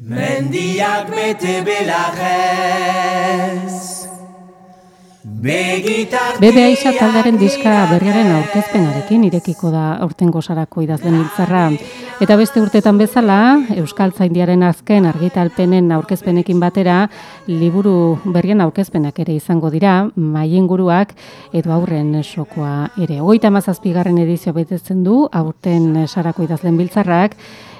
Mendiak bete belarrez Bebe Aixa taldaren diska berriaren aurkezpenarekin irekiko da aurtengo sarako idazlen hiltzarra. Eta beste urtetan bezala, Euskal Zaindiaren azken argitalpenen aurkezpenekin batera, liburu berrien aurkezpenak ere izango dira, maien guruak edo aurren sokoa ere. Oita mazazpigarren edizio betetzen du, aurten sarako idazlen biltzarrak,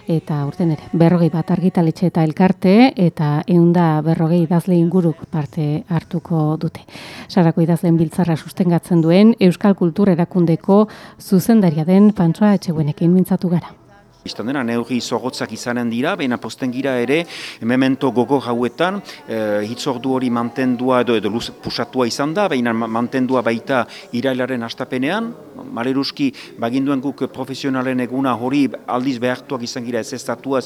eta urten ere, berrogei bat argitaletxe eta elkarte, eta eunda berrogei idazle inguruk parte hartuko dute. Sarako idazleen biltzarra sustengatzen duen Euskal Kultur erakundeko zuzendaria den Pantsoa Etxeguenekin mintzatu gara. Istan dena, neurri zogotzak izanen dira, baina posten gira ere, memento gogo hauetan, e, hitzordu hori mantendua edo, edo pusatua izan da, baina mantendua baita irailaren astapenean, maleruski baginduen guk profesionalen eguna hori aldiz behartuak izan gira ez ez datua,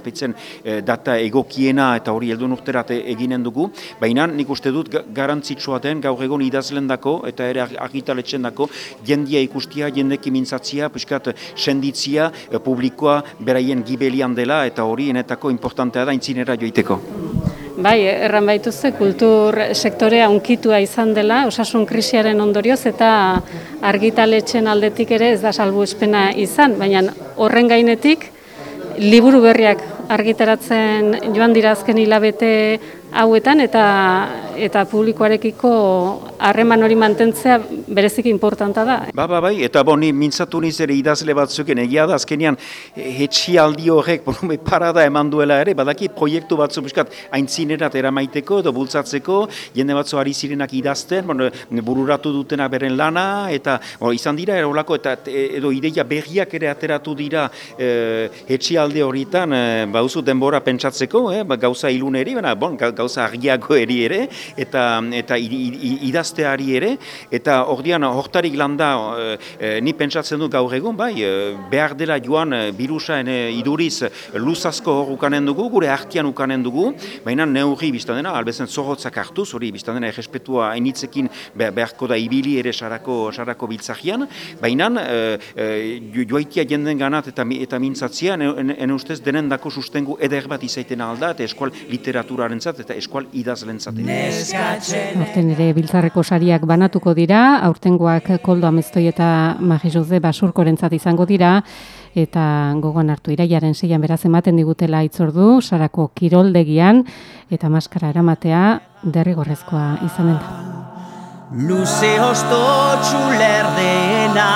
e, data egokiena eta hori eldun urterat eginen dugu, baina nik uste dut garantzitsua den gaur egon idazlen dako eta ere argitaletxen dako, jendia ikustia, jendeki mintzatzia, piskat senditzia, e, publikoa, beraien gibelian dela eta hori enetako importantea da intzinera joiteko. Bai, erran baituzte kultur sektorea unkitua izan dela, osasun krisiaren ondorioz eta argitaletxen aldetik ere ez da salbu espena izan, baina horren gainetik liburu berriak argitaratzen joan dira azken hilabete hauetan eta eta publikoarekiko harreman hori mantentzea bereziki importanta da. Ba, ba, bai, eta boni mintzatu niz ere idazle batzuken egia da azkenean hetxialdi horrek bonume parada eman duela ere, badaki proiektu batzu buskat aintzinerat eramaiteko edo bultzatzeko, jende batzu ari zirenak idazten, bueno, bururatu dutena beren lana, eta o, izan dira erolako, eta edo ideia berriak ere ateratu dira e, hetxialde horietan, e, bauzu denbora pentsatzeko, e, ba, gauza iluneri, baina bon, gauza argiago eri ere, eta eta idazteari ere, eta ordian hortarik landa e, ni pentsatzen du gaur egun, bai, e, behar dela joan birusaen iduriz luzazko hor ukanen dugu, gure artian ukanen dugu, baina neurri biztan dena, albezen zorrotzak hartuz, hori biztan dena errespetua hainitzekin beharko da ibili ere sarako, sarako biltzahian, baina e, joaitia jenden ganat eta, eta mintzatzia, ene ustez denendako sustengu eder bat izaiten alda, eta eskual literaturaren zat, eta eskual idazlen zat. Horten ere biltzarreko sariak banatuko dira, aurtengoak koldo ameztoi eta magi jose basurkoren izango dira, eta gogoan hartu iraiaren zeian beraz ematen digutela itzordu, sarako kiroldegian, eta maskara eramatea derrigorrezkoa izanen da. Luze hosto txulerdeena,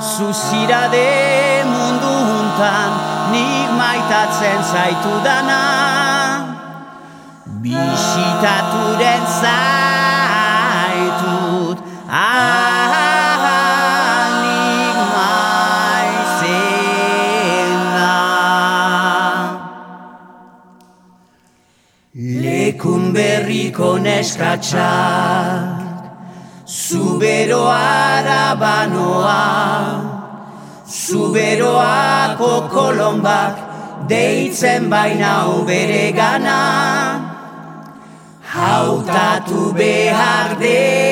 zuzira de mundu huntan, nik maitatzen zaitu dana bisitaturen zaitut ahalik maizena lekun berriko neskatxak zuberoara banoa zuberoako kolombak deitzen baina ubere gana hautatu behar dela